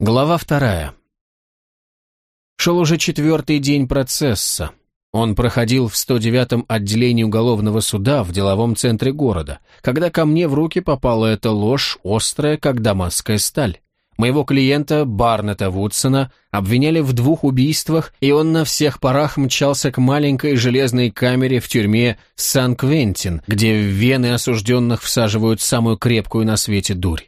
Глава вторая. Шел уже четвертый день процесса. Он проходил в 109-м отделении уголовного суда в деловом центре города, когда ко мне в руки попала эта ложь, острая, как дамасская сталь. Моего клиента, Барнета Вудсона, обвиняли в двух убийствах, и он на всех парах мчался к маленькой железной камере в тюрьме Сан-Квентин, где в вены осужденных всаживают самую крепкую на свете дурь.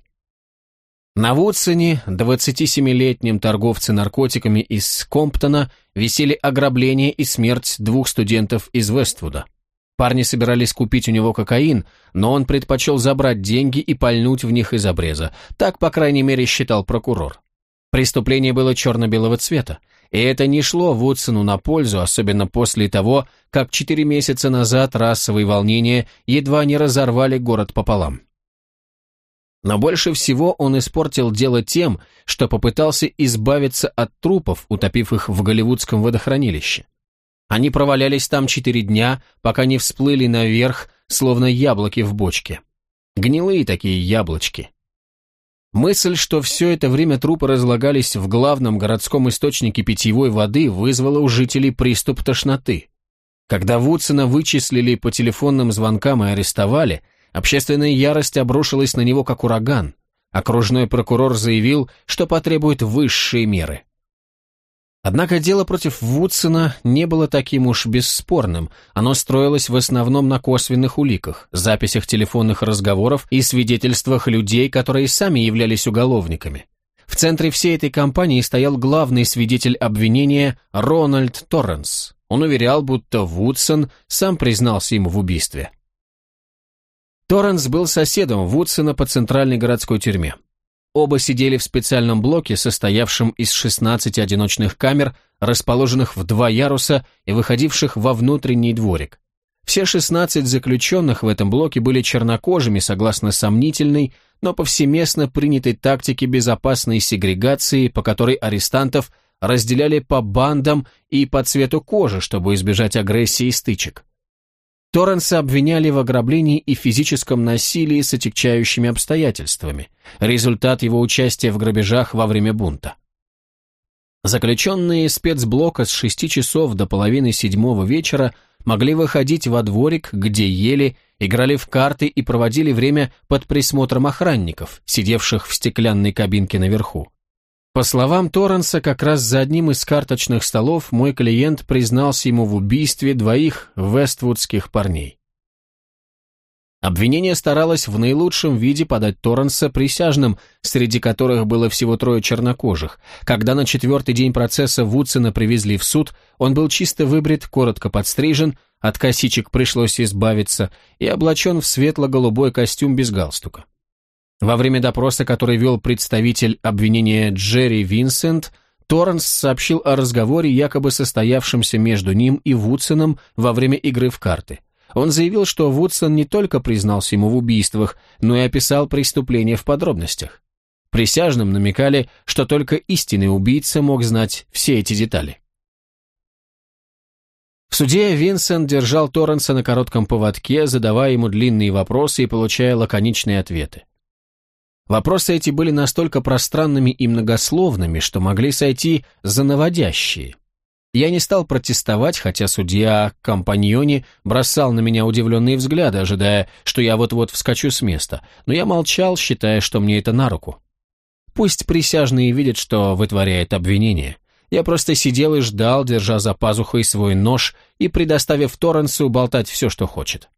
На Вудсоне, 27-летнем торговце наркотиками из Комптона, висели ограбление и смерть двух студентов из Вествуда. Парни собирались купить у него кокаин, но он предпочел забрать деньги и пальнуть в них из обреза. Так, по крайней мере, считал прокурор. Преступление было черно-белого цвета, и это не шло Вудсону на пользу, особенно после того, как четыре месяца назад расовые волнения едва не разорвали город пополам. Но больше всего он испортил дело тем, что попытался избавиться от трупов, утопив их в голливудском водохранилище. Они провалялись там четыре дня, пока не всплыли наверх, словно яблоки в бочке. Гнилые такие яблочки. Мысль, что все это время трупы разлагались в главном городском источнике питьевой воды, вызвала у жителей приступ тошноты. Когда Вудсона вычислили по телефонным звонкам и арестовали – Общественная ярость обрушилась на него как ураган. Окружной прокурор заявил, что потребует высшие меры. Однако дело против Вудсона не было таким уж бесспорным. Оно строилось в основном на косвенных уликах, записях телефонных разговоров и свидетельствах людей, которые сами являлись уголовниками. В центре всей этой кампании стоял главный свидетель обвинения Рональд Торренс. Он уверял, будто Вудсон сам признался ему в убийстве. Торренс был соседом Вудсона по центральной городской тюрьме. Оба сидели в специальном блоке, состоявшем из 16 одиночных камер, расположенных в два яруса и выходивших во внутренний дворик. Все 16 заключенных в этом блоке были чернокожими, согласно сомнительной, но повсеместно принятой тактике безопасной сегрегации, по которой арестантов разделяли по бандам и по цвету кожи, чтобы избежать агрессии и стычек. Торренса обвиняли в ограблении и физическом насилии с отягчающими обстоятельствами, результат его участия в грабежах во время бунта. Заключенные спецблока с шести часов до половины седьмого вечера могли выходить во дворик, где ели, играли в карты и проводили время под присмотром охранников, сидевших в стеклянной кабинке наверху. По словам Торренса, как раз за одним из карточных столов мой клиент признался ему в убийстве двоих вествудских парней. Обвинение старалось в наилучшем виде подать Торренса присяжным, среди которых было всего трое чернокожих. Когда на четвертый день процесса Вудсона привезли в суд, он был чисто выбрит, коротко подстрижен, от косичек пришлось избавиться и облачен в светло-голубой костюм без галстука. Во время допроса, который вел представитель обвинения Джерри Винсент, Торренс сообщил о разговоре, якобы состоявшемся между ним и Вудсоном во время игры в карты. Он заявил, что Вудсон не только признался ему в убийствах, но и описал преступление в подробностях. Присяжным намекали, что только истинный убийца мог знать все эти детали. В суде Винсент держал Торренса на коротком поводке, задавая ему длинные вопросы и получая лаконичные ответы. Вопросы эти были настолько пространными и многословными, что могли сойти за наводящие. Я не стал протестовать, хотя судья Компаньони бросал на меня удивленные взгляды, ожидая, что я вот-вот вскочу с места, но я молчал, считая, что мне это на руку. Пусть присяжные видят, что вытворяет обвинение. Я просто сидел и ждал, держа за пазухой свой нож и предоставив Торренсу болтать все, что хочет.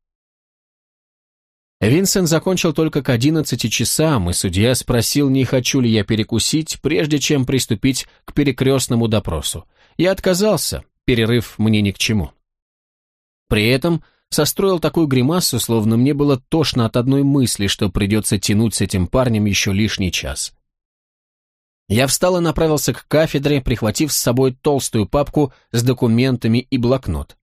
Винсент закончил только к одиннадцати часам, и судья спросил, не хочу ли я перекусить, прежде чем приступить к перекрестному допросу. Я отказался, перерыв мне ни к чему. При этом состроил такую гримасу, словно мне было тошно от одной мысли, что придется тянуть с этим парнем еще лишний час. Я встал и направился к кафедре, прихватив с собой толстую папку с документами и блокнот.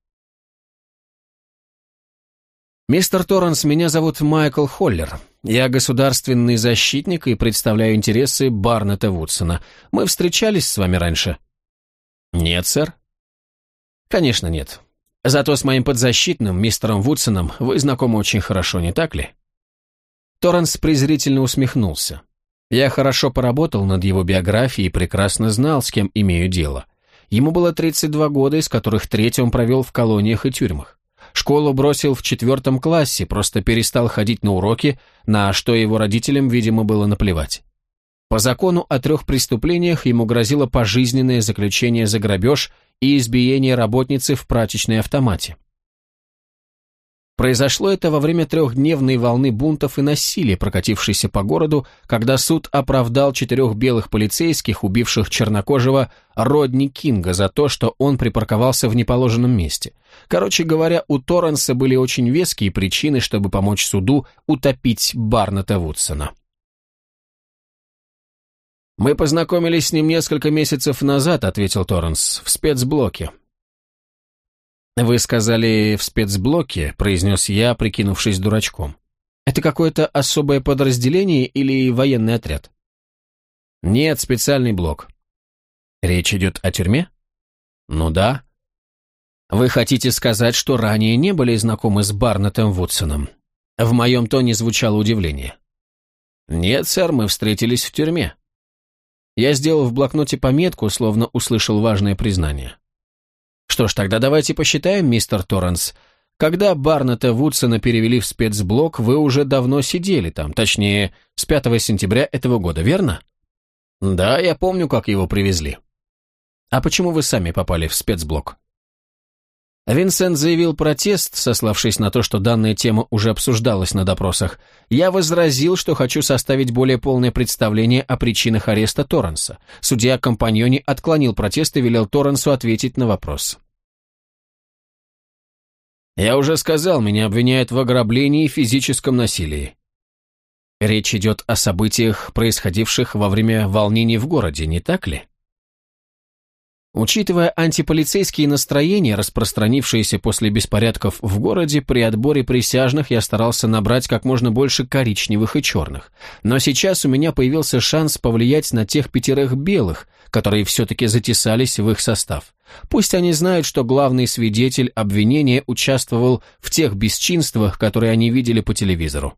«Мистер Торренс, меня зовут Майкл Холлер. Я государственный защитник и представляю интересы Барнета Вудсона. Мы встречались с вами раньше?» «Нет, сэр». «Конечно, нет. Зато с моим подзащитным, мистером Вудсоном, вы знакомы очень хорошо, не так ли?» Торренс презрительно усмехнулся. Я хорошо поработал над его биографией и прекрасно знал, с кем имею дело. Ему было 32 года, из которых треть он провел в колониях и тюрьмах. Школу бросил в четвертом классе, просто перестал ходить на уроки, на что его родителям, видимо, было наплевать. По закону о трех преступлениях ему грозило пожизненное заключение за грабеж и избиение работницы в прачечной автомате. Произошло это во время трехдневной волны бунтов и насилия, прокатившейся по городу, когда суд оправдал четырех белых полицейских, убивших чернокожего Родни Кинга за то, что он припарковался в неположенном месте. Короче говоря, у Торренса были очень веские причины, чтобы помочь суду утопить Барната Вудсона. «Мы познакомились с ним несколько месяцев назад», — ответил Торренс, — «в спецблоке. «Вы сказали в спецблоке», — произнес я, прикинувшись дурачком. «Это какое-то особое подразделение или военный отряд?» «Нет, специальный блок». «Речь идет о тюрьме?» «Ну да». «Вы хотите сказать, что ранее не были знакомы с Барнетом Вудсоном?» В моем тоне звучало удивление. «Нет, сэр, мы встретились в тюрьме». Я сделал в блокноте пометку, словно услышал важное признание. Что ж, тогда давайте посчитаем, мистер Торренс. Когда Барнета Вудсона перевели в спецблок, вы уже давно сидели там, точнее, с 5 сентября этого года, верно? Да, я помню, как его привезли. А почему вы сами попали в спецблок? Винсент заявил протест, сославшись на то, что данная тема уже обсуждалась на допросах. Я возразил, что хочу составить более полное представление о причинах ареста Торренса. Судья Компаньони отклонил протест и велел Торренсу ответить на вопрос. «Я уже сказал, меня обвиняют в ограблении и физическом насилии». Речь идет о событиях, происходивших во время волнений в городе, не так ли? Учитывая антиполицейские настроения, распространившиеся после беспорядков в городе, при отборе присяжных я старался набрать как можно больше коричневых и черных. Но сейчас у меня появился шанс повлиять на тех пятерых белых, которые все-таки затесались в их состав. Пусть они знают, что главный свидетель обвинения участвовал в тех бесчинствах, которые они видели по телевизору.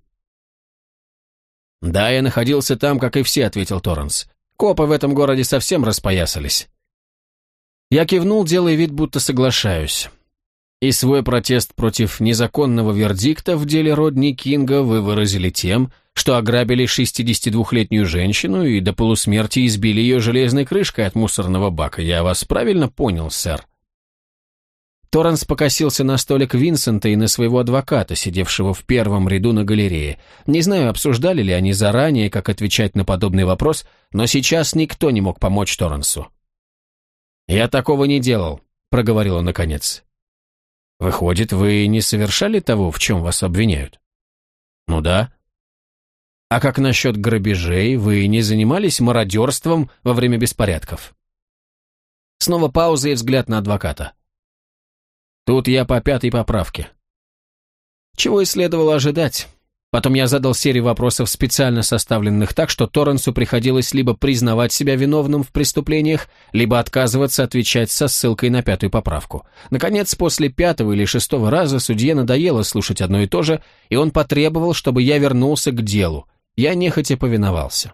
«Да, я находился там, как и все», — ответил Торренс. «Копы в этом городе совсем распоясались». Я кивнул, делая вид, будто соглашаюсь. И свой протест против незаконного вердикта в деле Родни Кинга вы выразили тем, что ограбили 62-летнюю женщину и до полусмерти избили ее железной крышкой от мусорного бака. Я вас правильно понял, сэр?» Торренс покосился на столик Винсента и на своего адвоката, сидевшего в первом ряду на галерее. Не знаю, обсуждали ли они заранее, как отвечать на подобный вопрос, но сейчас никто не мог помочь Торренсу. «Я такого не делал», — проговорил он наконец. «Выходит, вы не совершали того, в чем вас обвиняют?» «Ну да». «А как насчет грабежей? Вы не занимались мародерством во время беспорядков?» Снова пауза и взгляд на адвоката. «Тут я по пятой поправке». Чего и следовало ожидать. Потом я задал серию вопросов, специально составленных так, что Торренсу приходилось либо признавать себя виновным в преступлениях, либо отказываться отвечать со ссылкой на пятую поправку. Наконец, после пятого или шестого раза судье надоело слушать одно и то же, и он потребовал, чтобы я вернулся к делу. Я нехотя повиновался.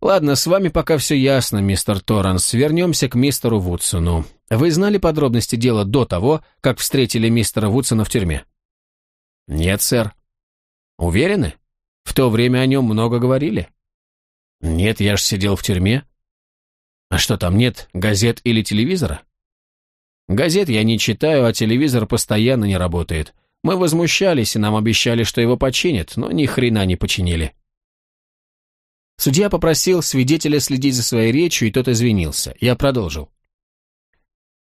«Ладно, с вами пока все ясно, мистер Торренс. Вернемся к мистеру Вудсону. Вы знали подробности дела до того, как встретили мистера Вудсона в тюрьме?» «Нет, сэр». Уверены? В то время о нем много говорили. Нет, я ж сидел в тюрьме. А что там, нет газет или телевизора? Газет я не читаю, а телевизор постоянно не работает. Мы возмущались, и нам обещали, что его починят, но ни хрена не починили. Судья попросил свидетеля следить за своей речью, и тот извинился. Я продолжил.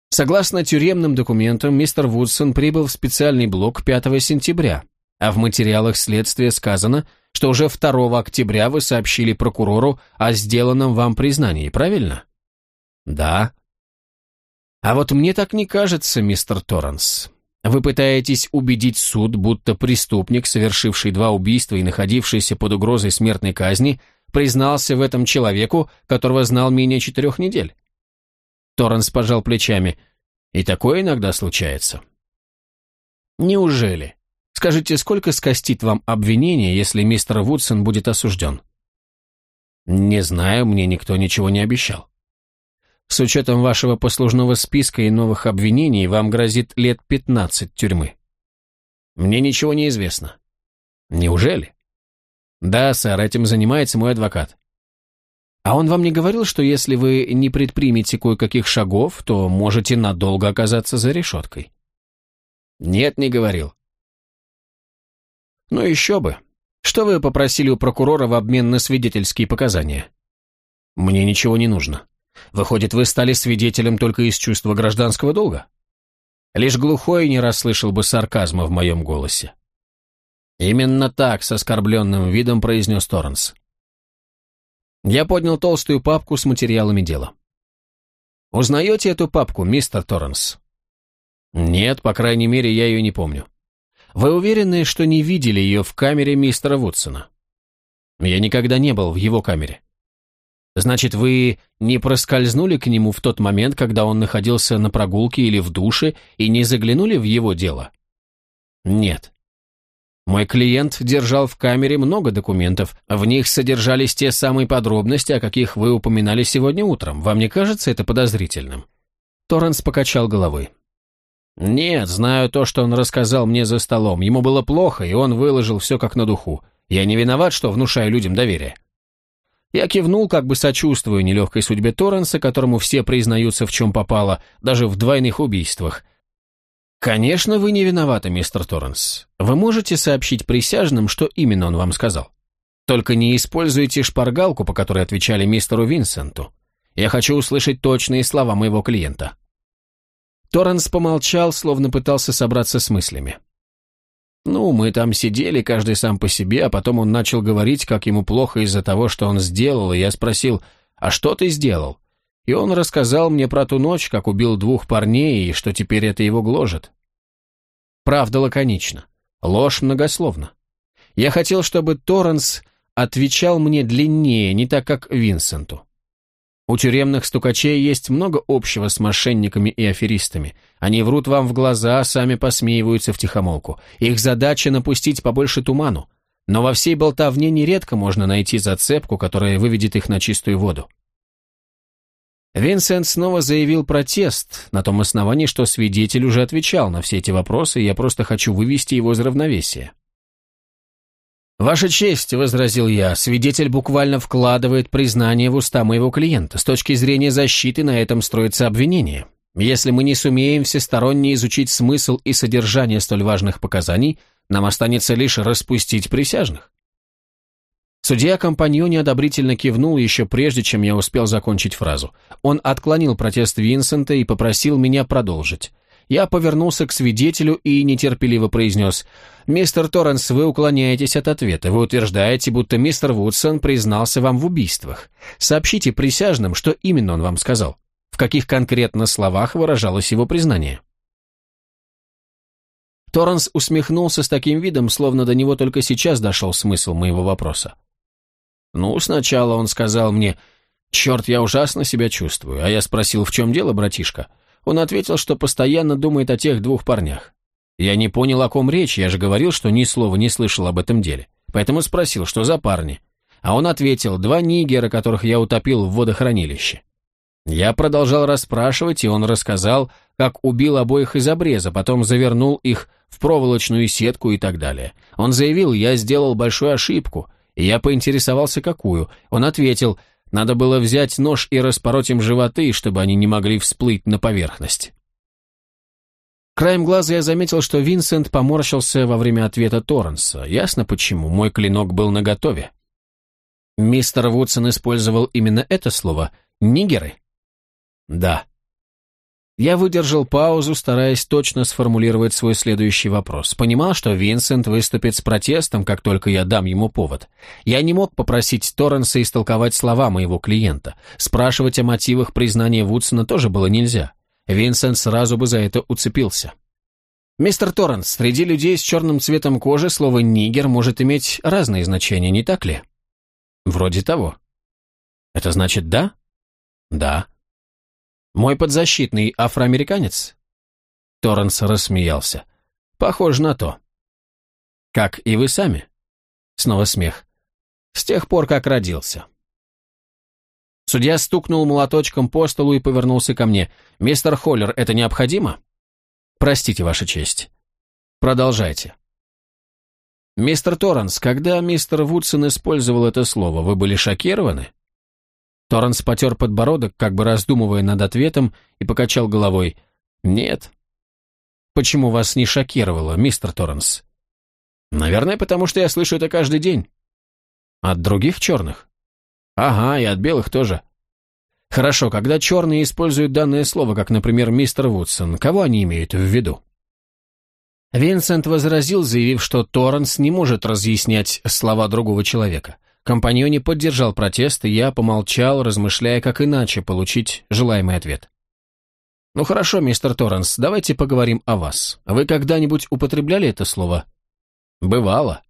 Согласно тюремным документам, мистер Вудсон прибыл в специальный блок 5 сентября, а в материалах следствия сказано, что уже 2 октября вы сообщили прокурору о сделанном вам признании, правильно? Да. А вот мне так не кажется, мистер Торренс. Вы пытаетесь убедить суд, будто преступник, совершивший два убийства и находившийся под угрозой смертной казни, признался в этом человеку, которого знал менее четырех недель. Торренс пожал плечами. И такое иногда случается. Неужели? Скажите, сколько скостит вам обвинение, если мистер Вудсон будет осужден? Не знаю, мне никто ничего не обещал. С учетом вашего послужного списка и новых обвинений вам грозит лет 15 тюрьмы. Мне ничего не известно. Неужели? Да, сэр, этим занимается мой адвокат. А он вам не говорил, что если вы не предпримете кое-каких шагов, то можете надолго оказаться за решеткой? Нет, не говорил. Ну еще бы. Что вы попросили у прокурора в обмен на свидетельские показания? Мне ничего не нужно. Выходит, вы стали свидетелем только из чувства гражданского долга? Лишь глухой не расслышал бы сарказма в моем голосе. Именно так, с оскорбленным видом произнес Торренс. Я поднял толстую папку с материалами дела. «Узнаете эту папку, мистер Торренс?» «Нет, по крайней мере, я ее не помню. Вы уверены, что не видели ее в камере мистера Вудсона?» «Я никогда не был в его камере». «Значит, вы не проскользнули к нему в тот момент, когда он находился на прогулке или в душе, и не заглянули в его дело?» «Нет». Мой клиент держал в камере много документов. В них содержались те самые подробности, о каких вы упоминали сегодня утром. Вам не кажется это подозрительным?» Торренс покачал головой. «Нет, знаю то, что он рассказал мне за столом. Ему было плохо, и он выложил все как на духу. Я не виноват, что внушаю людям доверие». Я кивнул, как бы сочувствуя нелегкой судьбе Торренса, которому все признаются в чем попало, даже в двойных убийствах, «Конечно, вы не виноваты, мистер Торренс. Вы можете сообщить присяжным, что именно он вам сказал? Только не используйте шпаргалку, по которой отвечали мистеру Винсенту. Я хочу услышать точные слова моего клиента». Торренс помолчал, словно пытался собраться с мыслями. «Ну, мы там сидели, каждый сам по себе, а потом он начал говорить, как ему плохо из-за того, что он сделал, и я спросил, «А что ты сделал?» И он рассказал мне про ту ночь, как убил двух парней, и что теперь это его гложет. Правда лаконично, ложь многословно. Я хотел, чтобы Торренс отвечал мне длиннее, не так, как Винсенту. У тюремных стукачей есть много общего с мошенниками и аферистами. Они врут вам в глаза, сами посмеиваются втихомолку. Их задача напустить побольше туману. Но во всей болтовне нередко можно найти зацепку, которая выведет их на чистую воду. Винсент снова заявил протест, на том основании, что свидетель уже отвечал на все эти вопросы, и я просто хочу вывести его из равновесия. «Ваша честь», — возразил я, — «свидетель буквально вкладывает признание в уста моего клиента. С точки зрения защиты на этом строится обвинение. Если мы не сумеем всесторонне изучить смысл и содержание столь важных показаний, нам останется лишь распустить присяжных». Судья компаньон неодобрительно кивнул еще прежде, чем я успел закончить фразу. Он отклонил протест Винсента и попросил меня продолжить. Я повернулся к свидетелю и нетерпеливо произнес, «Мистер Торренс, вы уклоняетесь от ответа. Вы утверждаете, будто мистер Вудсон признался вам в убийствах. Сообщите присяжным, что именно он вам сказал. В каких конкретно словах выражалось его признание?» Торренс усмехнулся с таким видом, словно до него только сейчас дошел смысл моего вопроса. Ну, сначала он сказал мне, «Черт, я ужасно себя чувствую», а я спросил, «В чем дело, братишка?» Он ответил, что постоянно думает о тех двух парнях. Я не понял, о ком речь, я же говорил, что ни слова не слышал об этом деле. Поэтому спросил, что за парни. А он ответил, два нигера, которых я утопил в водохранилище. Я продолжал расспрашивать, и он рассказал, как убил обоих из обреза, потом завернул их в проволочную сетку и так далее. Он заявил, я сделал большую ошибку, и я поинтересовался, какую. Он ответил, надо было взять нож и распороть им животы, чтобы они не могли всплыть на поверхность. Краем глаза я заметил, что Винсент поморщился во время ответа Торренса. Ясно почему, мой клинок был наготове. Мистер Вудсон использовал именно это слово «нигеры». Да. Я выдержал паузу, стараясь точно сформулировать свой следующий вопрос. Понимал, что Винсент выступит с протестом, как только я дам ему повод. Я не мог попросить Торренса истолковать слова моего клиента. Спрашивать о мотивах признания Вудсона тоже было нельзя. Винсент сразу бы за это уцепился. «Мистер Торренс, среди людей с черным цветом кожи слово «нигер» может иметь разные значения, не так ли?» «Вроде того». «Это значит да?» «Да». Мой подзащитный афроамериканец?» Торренс рассмеялся. «Похоже на то». «Как и вы сами?» Снова смех. «С тех пор, как родился». Судья стукнул молоточком по столу и повернулся ко мне. «Мистер Холлер, это необходимо?» «Простите, Ваша честь». «Продолжайте». «Мистер Торренс, когда мистер Вудсон использовал это слово, вы были шокированы?» Торренс потер подбородок, как бы раздумывая над ответом, и покачал головой. «Нет». «Почему вас не шокировало, мистер Торренс?» «Наверное, потому что я слышу это каждый день». «От других черных?» «Ага, и от белых тоже». «Хорошо, когда черные используют данное слово, как, например, мистер Вудсон, кого они имеют в виду?» Винсент возразил, заявив, что Торренс не может разъяснять слова другого человека. Компаньоне поддержал протест, и я помолчал, размышляя, как иначе получить желаемый ответ. «Ну хорошо, мистер Торренс, давайте поговорим о вас. Вы когда-нибудь употребляли это слово?» «Бывало».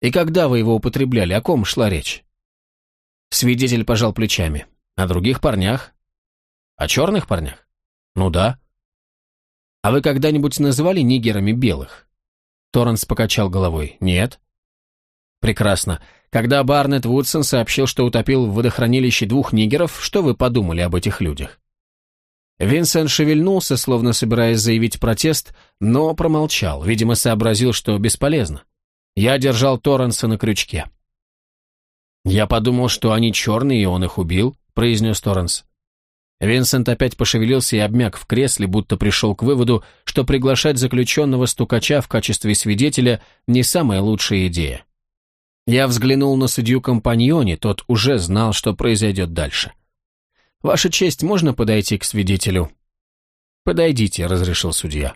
«И когда вы его употребляли, о ком шла речь?» Свидетель пожал плечами. «О других парнях?» «О черных парнях?» «Ну да». «А вы когда-нибудь называли нигерами белых?» Торренс покачал головой. «Нет». «Прекрасно. Когда Барнетт Вудсон сообщил, что утопил в водохранилище двух нигеров, что вы подумали об этих людях?» Винсент шевельнулся, словно собираясь заявить протест, но промолчал, видимо, сообразил, что бесполезно. Я держал Торренса на крючке. «Я подумал, что они черные, и он их убил», — произнес Торренс. Винсент опять пошевелился и обмяк в кресле, будто пришел к выводу, что приглашать заключенного стукача в качестве свидетеля не самая лучшая идея. Я взглянул на судью компаньоне, тот уже знал, что произойдет дальше. «Ваша честь, можно подойти к свидетелю?» «Подойдите», — разрешил судья.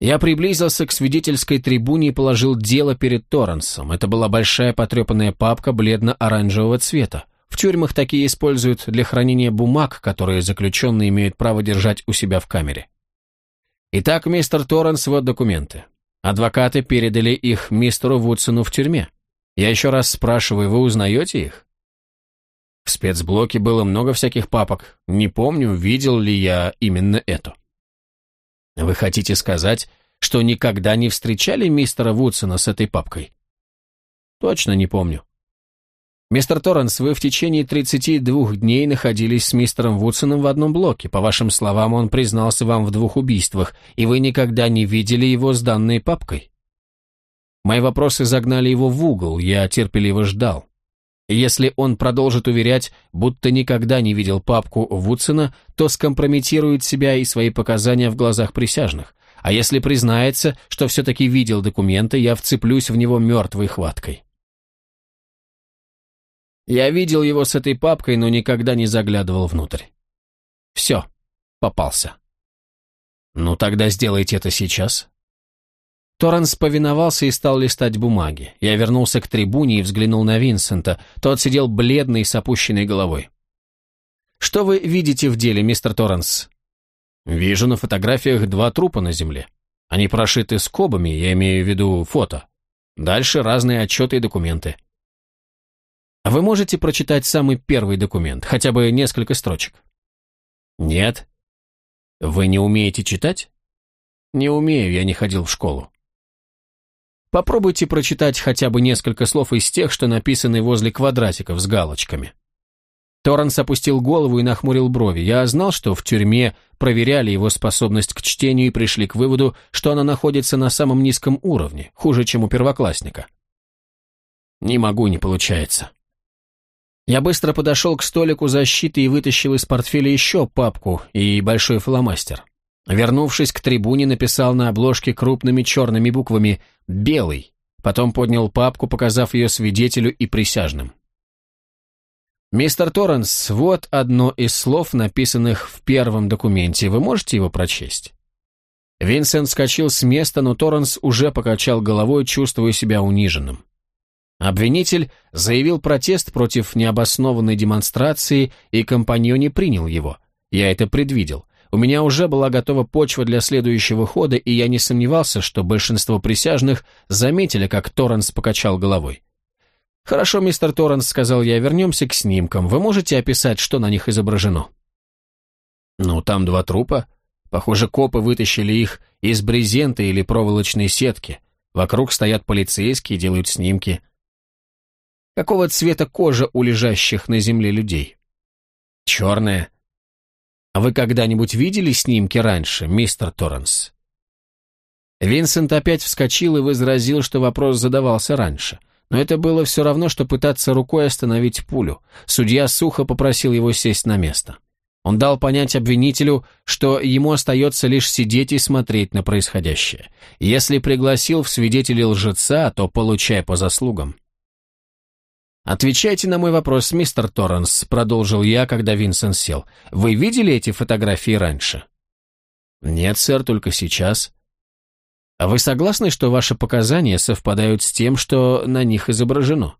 Я приблизился к свидетельской трибуне и положил дело перед Торренсом. Это была большая потрепанная папка бледно-оранжевого цвета. В тюрьмах такие используют для хранения бумаг, которые заключенные имеют право держать у себя в камере. Итак, мистер Торренс, вот документы. Адвокаты передали их мистеру Вудсону в тюрьме. Я еще раз спрашиваю, вы узнаете их? В спецблоке было много всяких папок. Не помню, видел ли я именно эту. Вы хотите сказать, что никогда не встречали мистера Вудсона с этой папкой? Точно не помню. «Мистер Торренс, вы в течение 32 дней находились с мистером Вудсоном в одном блоке. По вашим словам, он признался вам в двух убийствах, и вы никогда не видели его с данной папкой?» Мои вопросы загнали его в угол, я терпеливо ждал. Если он продолжит уверять, будто никогда не видел папку Вудсона, то скомпрометирует себя и свои показания в глазах присяжных. А если признается, что все-таки видел документы, я вцеплюсь в него мертвой хваткой. Я видел его с этой папкой, но никогда не заглядывал внутрь. Все, попался. Ну тогда сделайте это сейчас. Торренс повиновался и стал листать бумаги. Я вернулся к трибуне и взглянул на Винсента. Тот сидел бледный с опущенной головой. «Что вы видите в деле, мистер Торренс?» «Вижу на фотографиях два трупа на земле. Они прошиты скобами, я имею в виду фото. Дальше разные отчеты и документы. А вы можете прочитать самый первый документ, хотя бы несколько строчек? Нет. Вы не умеете читать? Не умею, я не ходил в школу. Попробуйте прочитать хотя бы несколько слов из тех, что написаны возле квадратиков с галочками. Торренс опустил голову и нахмурил брови. Я знал, что в тюрьме проверяли его способность к чтению и пришли к выводу, что она находится на самом низком уровне, хуже, чем у первоклассника. Не могу, не получается. Я быстро подошел к столику защиты и вытащил из портфеля еще папку и большой фломастер. Вернувшись к трибуне, написал на обложке крупными черными буквами «Белый», потом поднял папку, показав ее свидетелю и присяжным. «Мистер Торренс, вот одно из слов, написанных в первом документе. Вы можете его прочесть?» Винсент скочил с места, но Торренс уже покачал головой, чувствуя себя униженным. Обвинитель заявил протест против необоснованной демонстрации, и компаньоне принял его. Я это предвидел. У меня уже была готова почва для следующего хода, и я не сомневался, что большинство присяжных заметили, как Торренс покачал головой. «Хорошо, мистер Торренс», — сказал я, — «вернемся к снимкам. Вы можете описать, что на них изображено?» «Ну, там два трупа. Похоже, копы вытащили их из брезента или проволочной сетки. Вокруг стоят полицейские, делают снимки. Какого цвета кожа у лежащих на земле людей? Черная. А вы когда-нибудь видели снимки раньше, мистер Торренс? Винсент опять вскочил и возразил, что вопрос задавался раньше. Но это было все равно, что пытаться рукой остановить пулю. Судья сухо попросил его сесть на место. Он дал понять обвинителю, что ему остается лишь сидеть и смотреть на происходящее. Если пригласил в свидетели лжеца, то получай по заслугам. «Отвечайте на мой вопрос, мистер Торренс», — продолжил я, когда Винсент сел. «Вы видели эти фотографии раньше?» «Нет, сэр, только сейчас». «А вы согласны, что ваши показания совпадают с тем, что на них изображено?»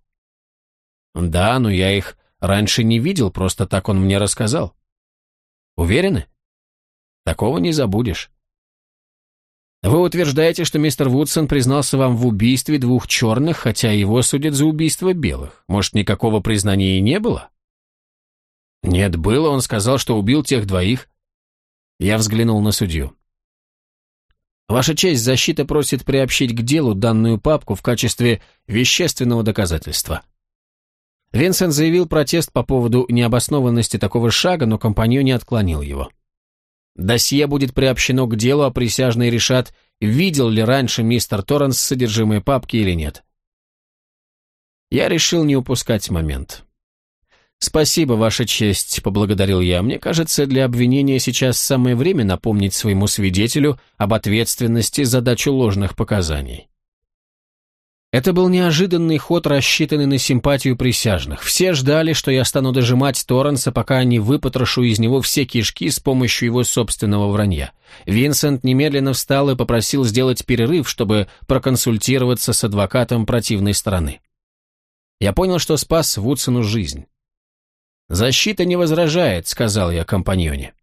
«Да, но я их раньше не видел, просто так он мне рассказал». Уверены? Такого не забудешь. Вы утверждаете, что мистер Вудсон признался вам в убийстве двух черных, хотя его судят за убийство белых. Может, никакого признания и не было? Нет, было, он сказал, что убил тех двоих. Я взглянул на судью. Ваша честь, защита просит приобщить к делу данную папку в качестве вещественного доказательства. Винсент заявил протест по поводу необоснованности такого шага, но компаньон не отклонил его. Досье будет приобщено к делу, а присяжные решат, видел ли раньше мистер Торренс содержимое папки или нет. Я решил не упускать момент. «Спасибо, Ваша честь», — поблагодарил я. «Мне кажется, для обвинения сейчас самое время напомнить своему свидетелю об ответственности за дачу ложных показаний». Это был неожиданный ход, рассчитанный на симпатию присяжных. Все ждали, что я стану дожимать Торренса, пока не выпотрошу из него все кишки с помощью его собственного вранья. Винсент немедленно встал и попросил сделать перерыв, чтобы проконсультироваться с адвокатом противной стороны. Я понял, что спас Вудсону жизнь. «Защита не возражает», — сказал я компаньоне.